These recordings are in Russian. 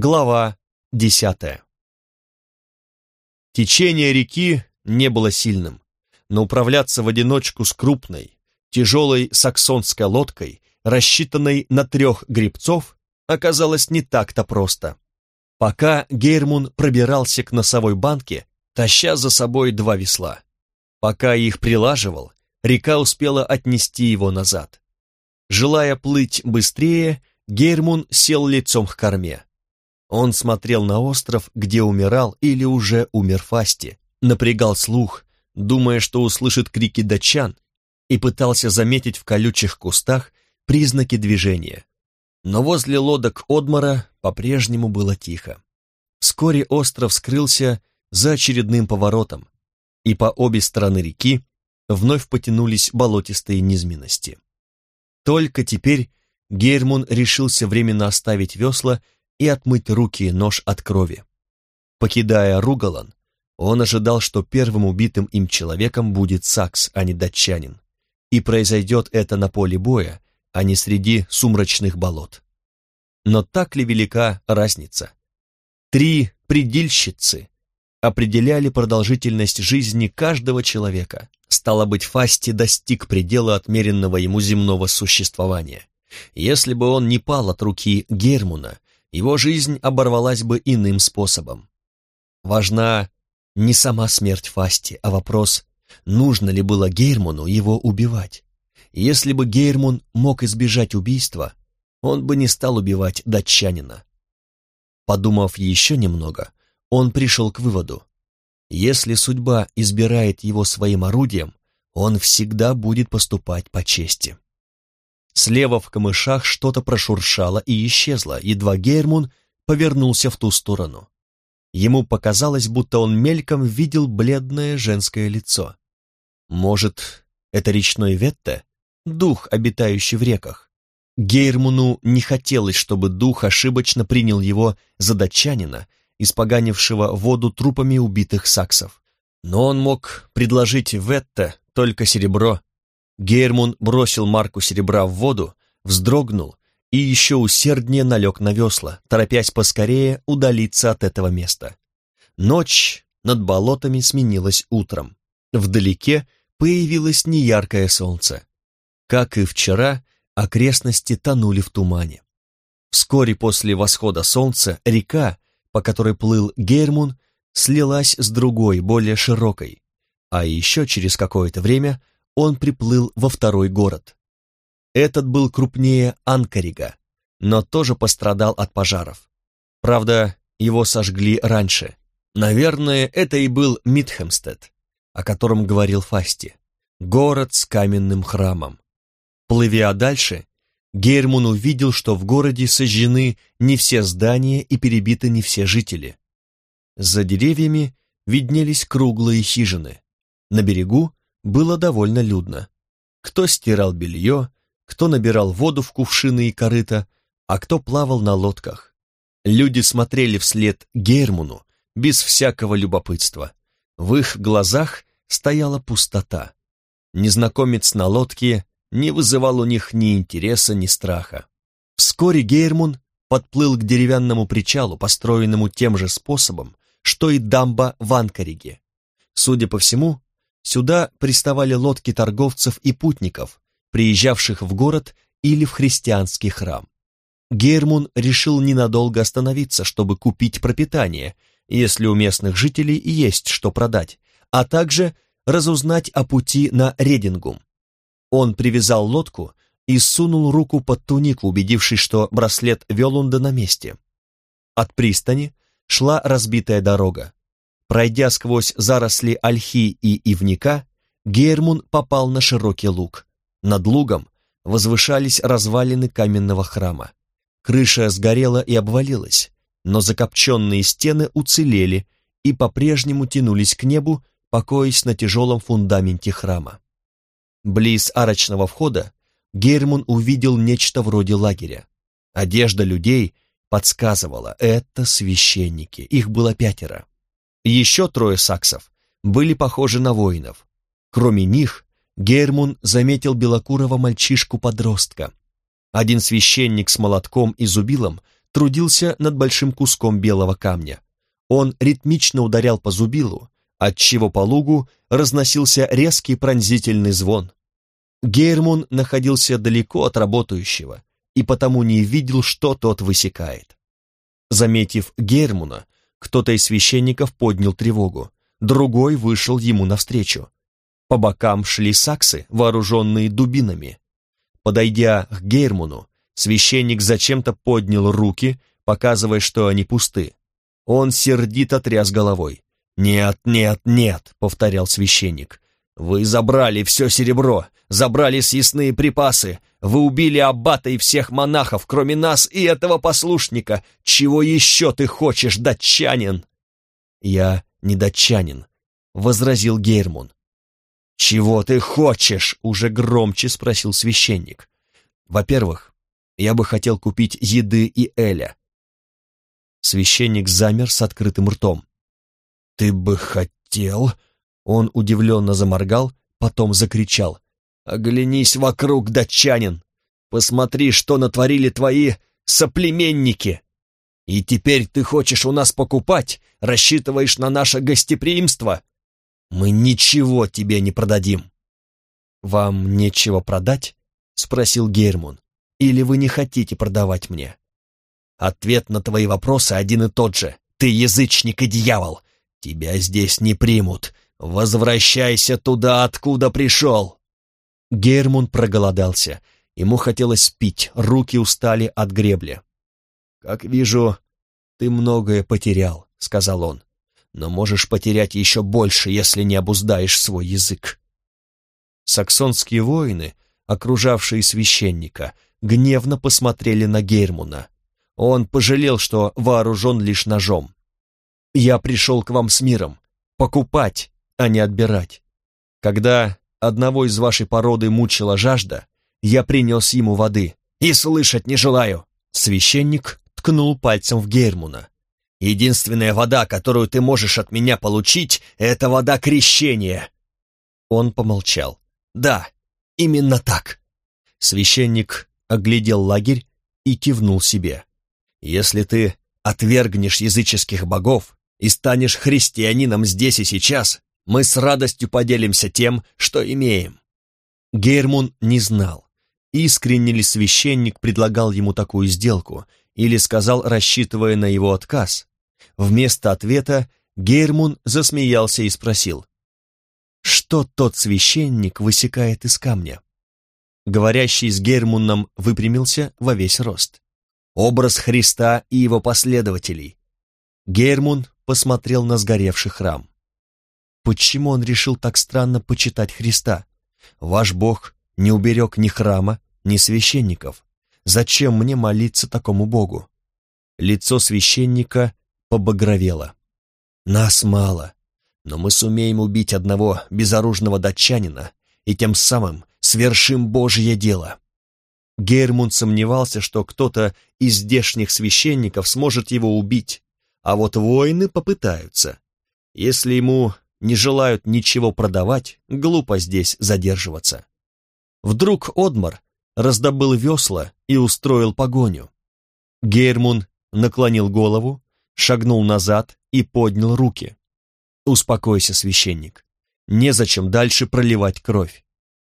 Глава десятая Течение реки не было сильным, но управляться в одиночку с крупной, тяжелой саксонской лодкой, рассчитанной на трех гребцов, оказалось не так-то просто. Пока Гейрмун пробирался к носовой банке, таща за собой два весла. Пока их прилаживал, река успела отнести его назад. Желая плыть быстрее, Гейрмун сел лицом к корме. Он смотрел на остров, где умирал или уже умер Фасти, напрягал слух, думая, что услышит крики датчан, и пытался заметить в колючих кустах признаки движения. Но возле лодок Одмара по-прежнему было тихо. Вскоре остров скрылся за очередным поворотом, и по обе стороны реки вновь потянулись болотистые низменности. Только теперь Гейрмун решился временно оставить весла и отмыть руки и нож от крови. Покидая Ругалан, он ожидал, что первым убитым им человеком будет Сакс, а не датчанин. И произойдет это на поле боя, а не среди сумрачных болот. Но так ли велика разница? Три предельщицы определяли продолжительность жизни каждого человека. Стало быть, Фасти достиг предела отмеренного ему земного существования. Если бы он не пал от руки Гермуна, его жизнь оборвалась бы иным способом. Важна не сама смерть Фасти, а вопрос, нужно ли было Гейрмуну его убивать. Если бы Гейрмун мог избежать убийства, он бы не стал убивать датчанина. Подумав еще немного, он пришел к выводу, если судьба избирает его своим орудием, он всегда будет поступать по чести. Слева в камышах что-то прошуршало и исчезло, едва Гейрмун повернулся в ту сторону. Ему показалось, будто он мельком видел бледное женское лицо. Может, это речной Ветте, дух, обитающий в реках? Гейрмуну не хотелось, чтобы дух ошибочно принял его за датчанина, испоганившего воду трупами убитых саксов. Но он мог предложить Ветте только серебро Гейрмун бросил марку серебра в воду, вздрогнул и еще усерднее налег на весла, торопясь поскорее удалиться от этого места. Ночь над болотами сменилась утром. Вдалеке появилось неяркое солнце. Как и вчера, окрестности тонули в тумане. Вскоре после восхода солнца река, по которой плыл Гейрмун, слилась с другой, более широкой, а еще через какое-то время он приплыл во второй город. Этот был крупнее Анкарига, но тоже пострадал от пожаров. Правда, его сожгли раньше. Наверное, это и был Митхемстед, о котором говорил Фасти. Город с каменным храмом. Плывя дальше, Гейрмун увидел, что в городе сожжены не все здания и перебиты не все жители. За деревьями виднелись круглые хижины. На берегу было довольно людно. Кто стирал белье, кто набирал воду в кувшины и корыта, а кто плавал на лодках. Люди смотрели вслед Гермуну без всякого любопытства. В их глазах стояла пустота. Незнакомец на лодке не вызывал у них ни интереса, ни страха. Вскоре Гейрмун подплыл к деревянному причалу, построенному тем же способом, что и дамба в Анкариге. Судя по всему, Сюда приставали лодки торговцев и путников, приезжавших в город или в христианский храм. Гермун решил ненадолго остановиться, чтобы купить пропитание, если у местных жителей есть что продать, а также разузнать о пути на Редингум. Он привязал лодку и сунул руку под тунику, убедившись, что браслет Велунда на месте. От пристани шла разбитая дорога. Пройдя сквозь заросли ольхи и ивника, Гейрмун попал на широкий луг. Над лугом возвышались развалины каменного храма. Крыша сгорела и обвалилась, но закопченные стены уцелели и по-прежнему тянулись к небу, покоясь на тяжелом фундаменте храма. Близ арочного входа Гейрмун увидел нечто вроде лагеря. Одежда людей подсказывала, это священники, их было пятеро. Еще трое саксов были похожи на воинов. Кроме них, Гермун заметил белокурого мальчишку-подростка. Один священник с молотком и зубилом трудился над большим куском белого камня. Он ритмично ударял по зубилу, отчего по лугу разносился резкий пронзительный звон. Гейрмун находился далеко от работающего и потому не видел, что тот высекает. Заметив Гейрмуна, кто-то из священников поднял тревогу, другой вышел ему навстречу. По бокам шли саксы, вооруженные дубинами. Подойдя к Гейрмуну, священник зачем-то поднял руки, показывая, что они пусты. Он сердито тряс головой. «Нет, нет, нет», — повторял священник. «Вы забрали все серебро, забрали съестные припасы, вы убили аббата и всех монахов, кроме нас и этого послушника. Чего еще ты хочешь, датчанин?» «Я не датчанин», — возразил Гейрмун. «Чего ты хочешь?» — уже громче спросил священник. «Во-первых, я бы хотел купить еды и Эля». Священник замер с открытым ртом. «Ты бы хотел?» Он удивленно заморгал, потом закричал. «Оглянись вокруг, датчанин! Посмотри, что натворили твои соплеменники! И теперь ты хочешь у нас покупать, рассчитываешь на наше гостеприимство? Мы ничего тебе не продадим!» «Вам нечего продать?» — спросил Гермун. «Или вы не хотите продавать мне?» «Ответ на твои вопросы один и тот же. Ты язычник и дьявол. Тебя здесь не примут. Возвращайся туда, откуда пришел!» Гермун проголодался. Ему хотелось пить, руки устали от гребли. «Как вижу, ты многое потерял», — сказал он. «Но можешь потерять еще больше, если не обуздаешь свой язык». Саксонские воины, окружавшие священника, гневно посмотрели на Гермуна. Он пожалел, что вооружен лишь ножом. Я пришел к вам с миром, покупать, а не отбирать. Когда одного из вашей породы мучила жажда, я принес ему воды. И слышать не желаю. Священник ткнул пальцем в Гермуна. Единственная вода, которую ты можешь от меня получить, это вода крещения. Он помолчал. Да, именно так. Священник оглядел лагерь и кивнул себе. Если ты отвергнешь языческих богов, и станешь христианином здесь и сейчас, мы с радостью поделимся тем, что имеем». Гермун не знал, искренне ли священник предлагал ему такую сделку или сказал, рассчитывая на его отказ. Вместо ответа Гермун засмеялся и спросил, что тот священник высекает из камня. Говорящий с Гермуном выпрямился во весь рост. Образ Христа и его последователей. Гермун посмотрел на сгоревший храм. Почему он решил так странно почитать Христа? Ваш Бог не уберег ни храма, ни священников. Зачем мне молиться такому Богу? Лицо священника побагровело. Нас мало, но мы сумеем убить одного безоружного датчанина и тем самым свершим Божье дело. Гермунд сомневался, что кто-то из здешних священников сможет его убить, а вот воины попытаются. Если ему не желают ничего продавать, глупо здесь задерживаться. Вдруг Одмар раздобыл весла и устроил погоню. Гейрмун наклонил голову, шагнул назад и поднял руки. «Успокойся, священник. Незачем дальше проливать кровь».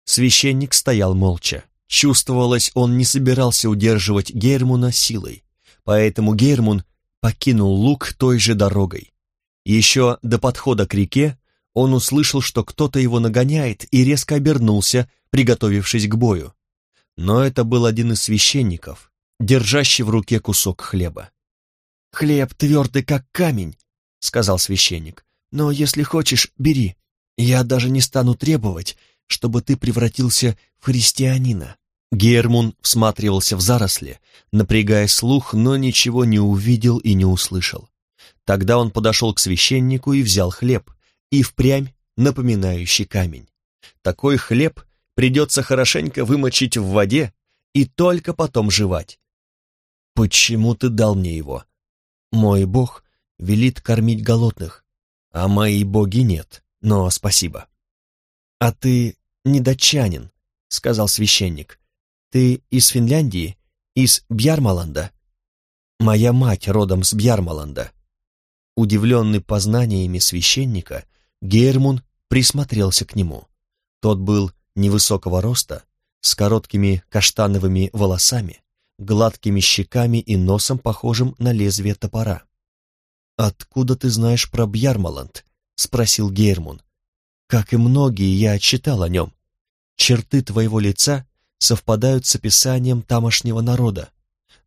Священник стоял молча. Чувствовалось, он не собирался удерживать Гейрмуна силой, поэтому Гейрмун покинул луг той же дорогой. Еще до подхода к реке он услышал, что кто-то его нагоняет, и резко обернулся, приготовившись к бою. Но это был один из священников, держащий в руке кусок хлеба. «Хлеб твердый, как камень», — сказал священник. «Но если хочешь, бери. Я даже не стану требовать, чтобы ты превратился в христианина». Гермун всматривался в заросли, напрягая слух, но ничего не увидел и не услышал. Тогда он подошел к священнику и взял хлеб, и впрямь напоминающий камень. Такой хлеб придется хорошенько вымочить в воде и только потом жевать. «Почему ты дал мне его? Мой бог велит кормить голодных, а мои боги нет, но спасибо». «А ты не датчанин», — сказал священник. Ты из Финляндии? Из Бьярмаланда?» Моя мать родом с Бьярмаланда. Удивленный познаниями священника, Гейрмун присмотрелся к нему. Тот был невысокого роста, с короткими каштановыми волосами, гладкими щеками и носом, похожим на лезвие топора. «Откуда ты знаешь про Бьярмаланд?» — спросил Гейрмун. «Как и многие, я читал о нем. Черты твоего лица совпадают с описанием тамошнего народа,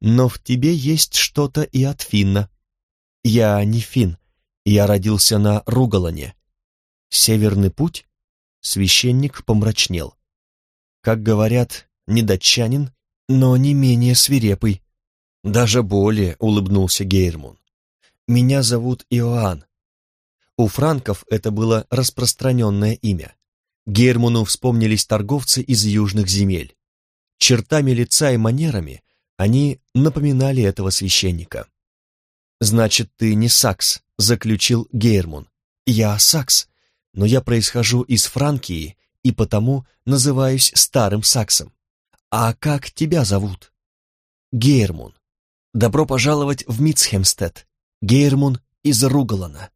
но в тебе есть что-то и от финна. Я не фин, я родился на Ругалане. Северный путь?» Священник помрачнел. «Как говорят, не датчанин, но не менее свирепый». «Даже более», — улыбнулся Гейрмун. «Меня зовут Иоанн». У франков это было распространенное имя. Герману вспомнились торговцы из южных земель. Чертами лица и манерами они напоминали этого священника. «Значит, ты не сакс», — заключил Гейрмун. «Я сакс, но я происхожу из Франкии и потому называюсь старым саксом. А как тебя зовут?» «Гейрмун. Добро пожаловать в Митцхемстед. Гейрмун из Ругалана».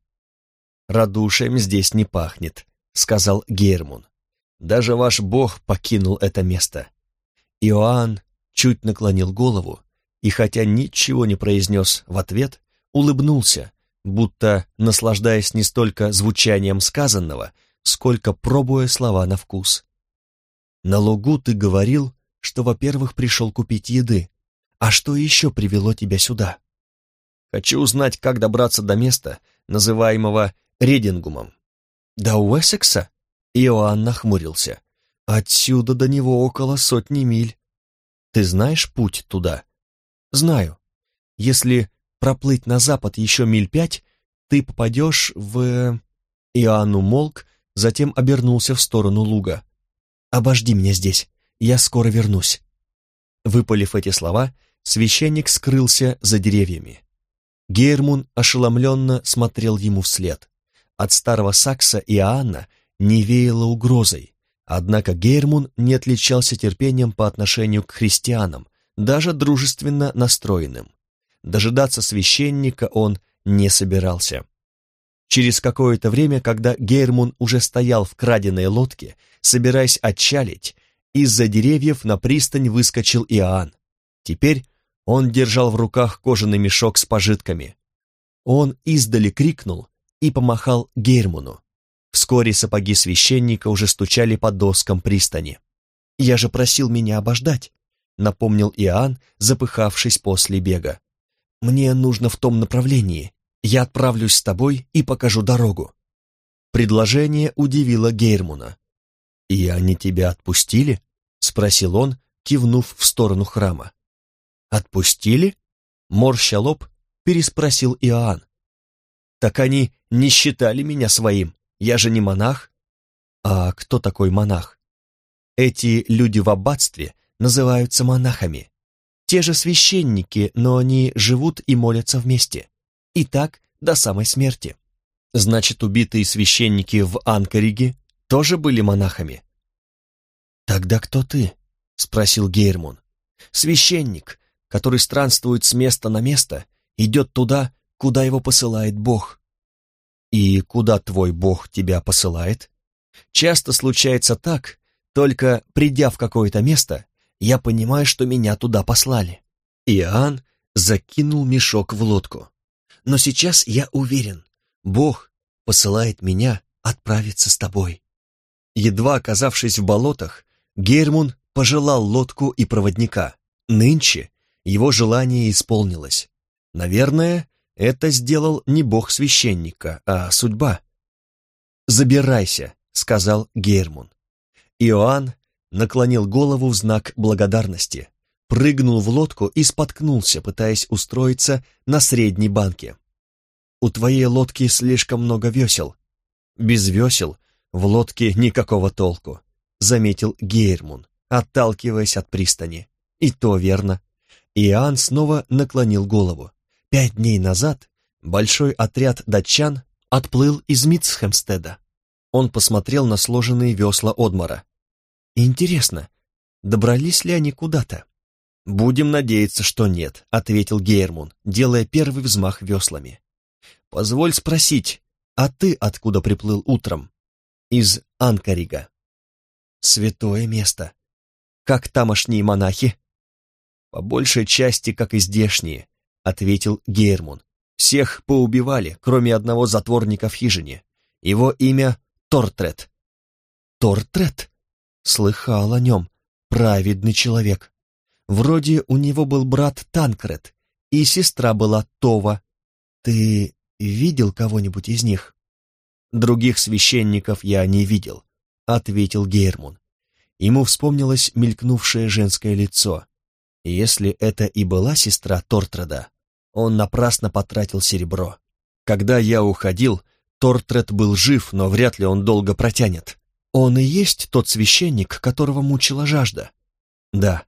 «Радушием здесь не пахнет», — сказал Гейрмун. «Даже ваш бог покинул это место». Иоанн чуть наклонил голову и, хотя ничего не произнес в ответ, улыбнулся, будто наслаждаясь не столько звучанием сказанного, сколько пробуя слова на вкус. «На лугу ты говорил, что, во-первых, пришел купить еды. А что еще привело тебя сюда?» «Хочу узнать, как добраться до места, называемого Редингумом». «До Уэссекса?» Иоанн нахмурился. «Отсюда до него около сотни миль. Ты знаешь путь туда?» «Знаю. Если проплыть на запад еще миль пять, ты попадешь в...» Иоанн умолк, затем обернулся в сторону луга. «Обожди меня здесь, я скоро вернусь». Выпалив эти слова, священник скрылся за деревьями. Гейрмун ошеломленно смотрел ему вслед. От старого Сакса Иоанна не веяло угрозой, однако Гейрмун не отличался терпением по отношению к христианам, даже дружественно настроенным. Дожидаться священника он не собирался. Через какое-то время, когда Гейрмун уже стоял в краденой лодке, собираясь отчалить, из-за деревьев на пристань выскочил Иоанн. Теперь он держал в руках кожаный мешок с пожитками. Он издали крикнул и помахал Гейрмуну. Вскоре сапоги священника уже стучали по доскам пристани. «Я же просил меня обождать», — напомнил Иоанн, запыхавшись после бега. Мне нужно в том направлении. Я отправлюсь с тобой и покажу дорогу». Предложение удивило Гейрмуна. «И они тебя отпустили?» — спросил он, кивнув в сторону храма. «Отпустили?» — морща лоб, переспросил Иоанн. «Так они не считали меня своим, я же не монах». «А кто такой монах?» «Эти люди в аббатстве называются монахами те же священники, но они живут и молятся вместе. И так до самой смерти. Значит, убитые священники в Анкариге тоже были монахами? «Тогда кто ты?» — спросил Гейрмун. «Священник, который странствует с места на место, идет туда, куда его посылает Бог». «И куда твой Бог тебя посылает?» «Часто случается так, только придя в какое-то место, я понимаю, что меня туда послали. Иоанн закинул мешок в лодку. Но сейчас я уверен, Бог посылает меня отправиться с тобой. Едва оказавшись в болотах, Гермун пожелал лодку и проводника. Нынче его желание исполнилось. Наверное, это сделал не бог священника, а судьба. «Забирайся», — сказал Гермун. Иоанн наклонил голову в знак благодарности, прыгнул в лодку и споткнулся, пытаясь устроиться на средней банке. «У твоей лодки слишком много весел». «Без весел в лодке никакого толку», — заметил Гейрмун, отталкиваясь от пристани. «И то верно». Иоанн снова наклонил голову. Пять дней назад большой отряд датчан отплыл из Митцхемстеда. Он посмотрел на сложенные весла Одмара. Интересно, добрались ли они куда-то? «Будем надеяться, что нет», — ответил Гейрмун, делая первый взмах веслами. «Позволь спросить, а ты откуда приплыл утром?» «Из Анкарига». «Святое место. Как тамошние монахи?» «По большей части, как и здешние», — ответил Гейрмун. «Всех поубивали, кроме одного затворника в хижине. Его имя Тортрет». «Тортрет?» Слыхал о нем. Праведный человек. Вроде у него был брат Танкред, и сестра была Това. Ты видел кого-нибудь из них? Других священников я не видел, ответил Гейрмун. Ему вспомнилось мелькнувшее женское лицо. Если это и была сестра Тортреда, он напрасно потратил серебро. Когда я уходил, Тортред был жив, но вряд ли он долго протянет. Он и есть тот священник, которого мучила жажда. Да,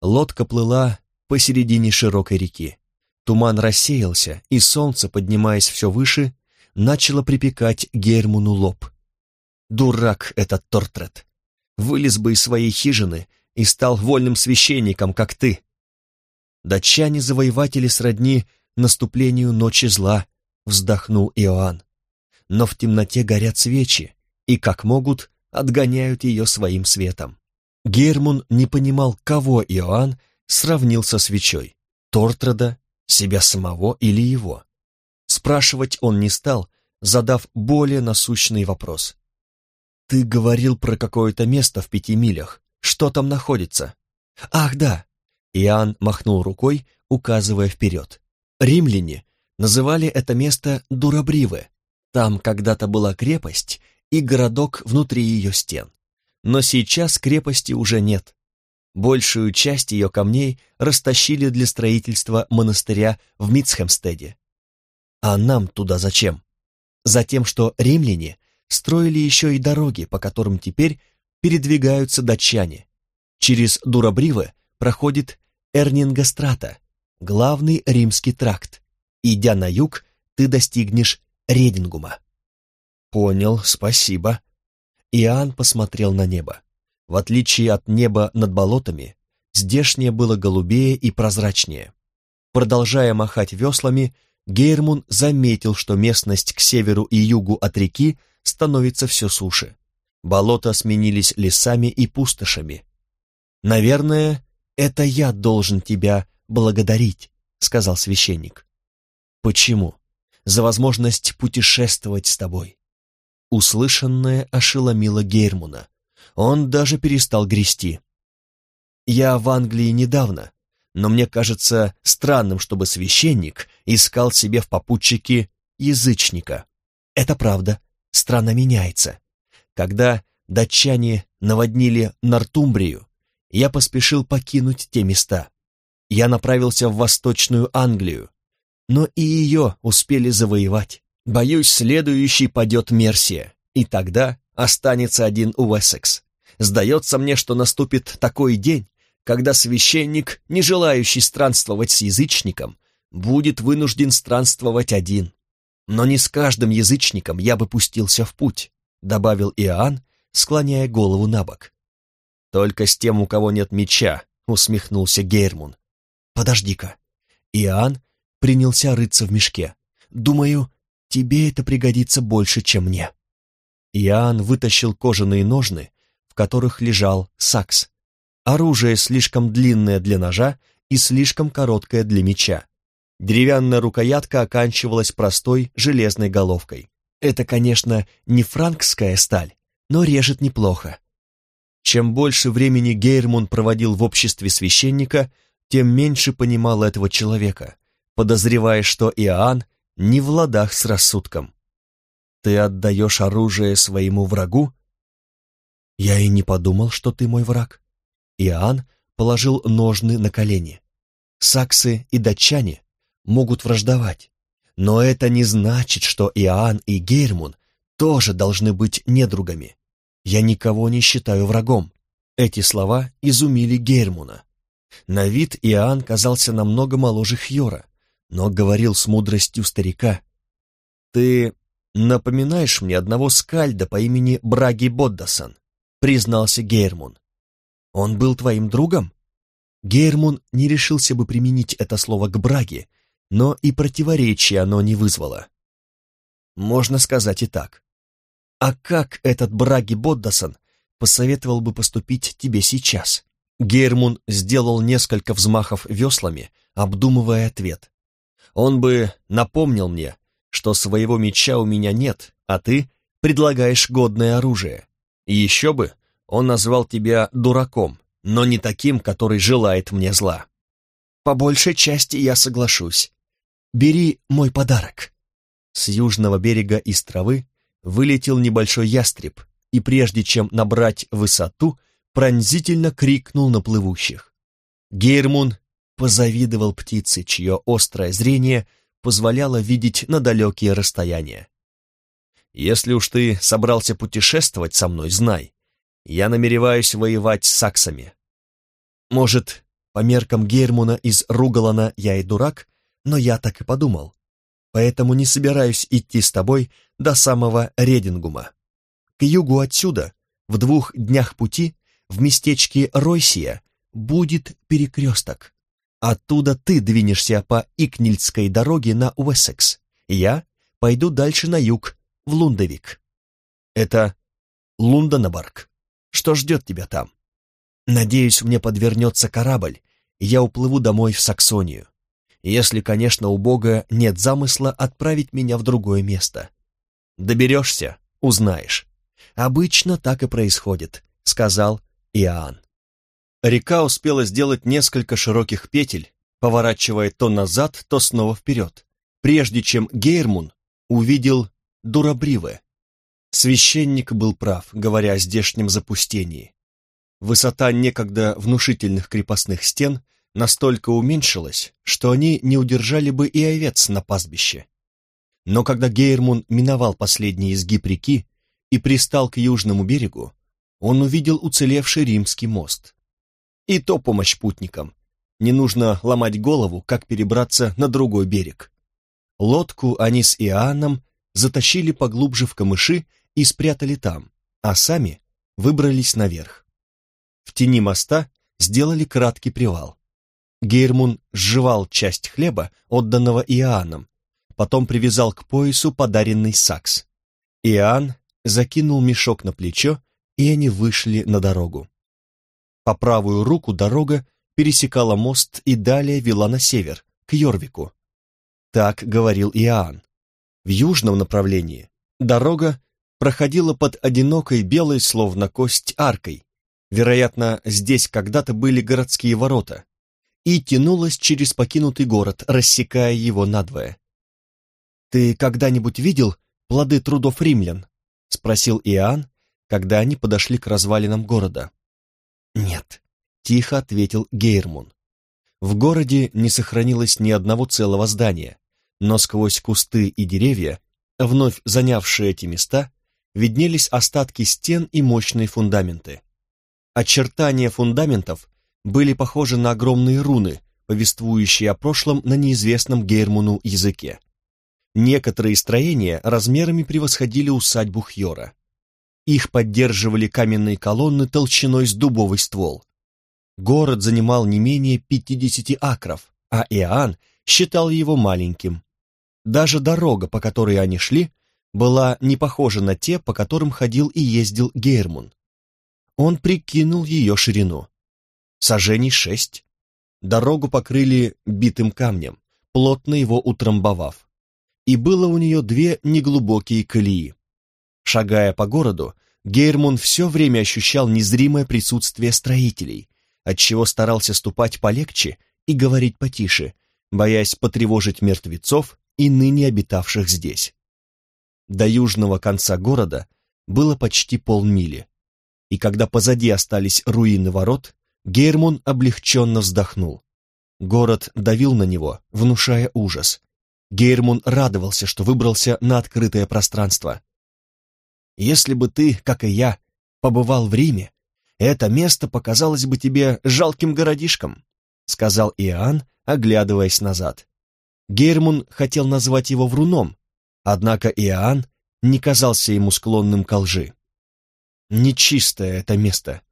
Лодка плыла посередине широкой реки. Туман рассеялся, и солнце, поднимаясь все выше, начало припекать Гермуну лоб. Дурак этот Тортрет! Вылез бы из своей хижины и стал вольным священником, как ты. Датчане-завоеватели сродни наступлению ночи зла, вздохнул Иоанн. Но в темноте горят свечи, и, как могут, отгоняют ее своим светом. Гермун не понимал, кого Иоанн сравнил со свечой, Тортреда, себя самого или его. Спрашивать он не стал, задав более насущный вопрос. «Ты говорил про какое-то место в пяти милях. Что там находится?» «Ах, да!» Иоанн махнул рукой, указывая вперед. «Римляне называли это место Дурабриве. Там когда-то была крепость и городок внутри ее стен но сейчас крепости уже нет. Большую часть ее камней растащили для строительства монастыря в Митцхемстеде. А нам туда зачем? Затем, что римляне строили еще и дороги, по которым теперь передвигаются датчане. Через Дурабривы проходит Эрнингастрата, главный римский тракт. Идя на юг, ты достигнешь Редингума. Понял, спасибо. Иоанн посмотрел на небо. В отличие от неба над болотами, здешнее было голубее и прозрачнее. Продолжая махать веслами, Гейрмун заметил, что местность к северу и югу от реки становится все суше. Болота сменились лесами и пустошами. «Наверное, это я должен тебя благодарить», — сказал священник. «Почему? За возможность путешествовать с тобой. Услышанное ошеломило Гейрмуна. Он даже перестал грести. «Я в Англии недавно, но мне кажется странным, чтобы священник искал себе в попутчике язычника. Это правда, страна меняется. Когда датчане наводнили Нортумбрию, я поспешил покинуть те места. Я направился в Восточную Англию, но и ее успели завоевать. Боюсь, следующий падет Мерсия, и тогда останется один Уэссекс. Сдается мне, что наступит такой день, когда священник, не желающий странствовать с язычником, будет вынужден странствовать один. Но не с каждым язычником я бы пустился в путь, добавил Иоанн, склоняя голову на бок. Только с тем, у кого нет меча, усмехнулся Гейрмун. Подожди-ка. Иоанн принялся рыться в мешке. Думаю, тебе это пригодится больше, чем мне». Иоанн вытащил кожаные ножны, в которых лежал сакс. Оружие слишком длинное для ножа и слишком короткое для меча. Деревянная рукоятка оканчивалась простой железной головкой. Это, конечно, не франкская сталь, но режет неплохо. Чем больше времени Гейрмун проводил в обществе священника, тем меньше понимал этого человека, подозревая, что Иоанн не в ладах с рассудком. Ты отдаешь оружие своему врагу? Я и не подумал, что ты мой враг. Иоанн положил ножны на колени. Саксы и датчане могут враждовать, но это не значит, что Иоанн и Гейрмун тоже должны быть недругами. Я никого не считаю врагом. Эти слова изумили Гейрмуна. На вид Иоанн казался намного моложе Хьора, но говорил с мудростью старика. «Ты напоминаешь мне одного скальда по имени Браги Боддасан», признался Гейрмун. «Он был твоим другом?» Гейрмун не решился бы применить это слово к браге, но и противоречия оно не вызвало. Можно сказать и так. А как этот Браги Боддасон посоветовал бы поступить тебе сейчас? Гейрмун сделал несколько взмахов веслами, обдумывая ответ. Он бы напомнил мне, что своего меча у меня нет, а ты предлагаешь годное оружие. И еще бы, он назвал тебя дураком, но не таким, который желает мне зла. По большей части я соглашусь. Бери мой подарок. С южного берега из травы вылетел небольшой ястреб, и прежде чем набрать высоту, пронзительно крикнул на плывущих. Гейрмун позавидовал птице, чье острое зрение позволяло видеть на далекие расстояния. «Если уж ты собрался путешествовать со мной, знай, я намереваюсь воевать с саксами. Может, по меркам Гейрмуна из Ругалана я и дурак, но я так и подумал. Поэтому не собираюсь идти с тобой до самого Редингума. К югу отсюда, в двух днях пути, в местечке Ройсия, будет перекресток. Оттуда ты двинешься по Икнильской дороге на Уэссекс. Я пойду дальше на юг, в Лундовик. Это Лундонабарк. Что ждет тебя там? Надеюсь, мне подвернется корабль, и я уплыву домой в Саксонию. Если, конечно, у Бога нет замысла отправить меня в другое место. Доберешься, узнаешь. Обычно так и происходит, сказал Иоанн. Река успела сделать несколько широких петель, поворачивая то назад, то снова вперед, прежде чем Гейрмун увидел Дурабриве. Священник был прав, говоря о здешнем запустении. Высота некогда внушительных крепостных стен настолько уменьшилась, что они не удержали бы и овец на пастбище. Но когда Гейрмун миновал последний изгиб реки и пристал к южному берегу, он увидел уцелевший римский мост. И то помощь путникам. Не нужно ломать голову, как перебраться на другой берег. Лодку они с Иоанном затащили поглубже в камыши и спрятали там, а сами выбрались наверх. В тени моста сделали краткий привал. Гейрмун сживал часть хлеба, отданного Иоанном, потом привязал к поясу подаренный сакс. Иоанн закинул мешок на плечо, и они вышли на дорогу. По правую руку дорога пересекала мост и далее вела на север, к Йорвику. Так говорил Иоанн. В южном направлении дорога проходила под одинокой белой, словно кость, аркой. Вероятно, здесь когда-то были городские ворота. И тянулась через покинутый город, рассекая его надвое. «Ты когда-нибудь видел плоды трудов римлян?» — спросил Иоанн, когда они подошли к развалинам города. «Нет», — тихо ответил Гейрмун. В городе не сохранилось ни одного целого здания, но сквозь кусты и деревья, вновь занявшие эти места, виднелись остатки стен и мощные фундаменты. Очертания фундаментов были похожи на огромные руны, повествующие о прошлом на неизвестном Гейрмуну языке. Некоторые строения размерами превосходили усадьбу Хьора. Их поддерживали каменные колонны толщиной с дубовый ствол. Город занимал не менее 50 акров, а Иоанн считал его маленьким. Даже дорога, по которой они шли, была не похожа на те, по которым ходил и ездил Гейрмун. Он прикинул ее ширину. Сажений шесть. Дорогу покрыли битым камнем, плотно его утрамбовав. И было у нее две неглубокие колеи. Шагая по городу, Гейрмун все время ощущал незримое присутствие строителей, отчего старался ступать полегче и говорить потише, боясь потревожить мертвецов и ныне обитавших здесь. До южного конца города было почти полмили, и когда позади остались руины ворот, Гейрмун облегченно вздохнул. Город давил на него, внушая ужас. Гейрмун радовался, что выбрался на открытое пространство. Если бы ты, как и я, побывал в Риме, это место показалось бы тебе жалким городишком, сказал Иоанн, оглядываясь назад. Гейрмун хотел назвать его вруном, однако Иоанн не казался ему склонным к лжи. Нечистое это место.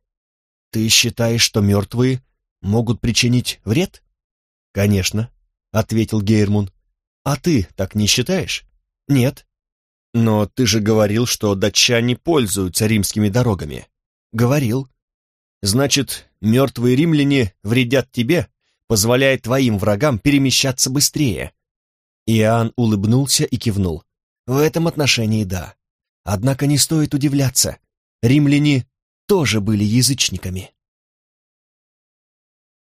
Ты считаешь, что мертвые могут причинить вред? Конечно, ответил Гейрмун. А ты так не считаешь? Нет. Но ты же говорил, что датчане пользуются римскими дорогами. Говорил. Значит, мертвые римляне вредят тебе, позволяя твоим врагам перемещаться быстрее. Иоанн улыбнулся и кивнул. В этом отношении да. Однако не стоит удивляться. Римляне тоже были язычниками.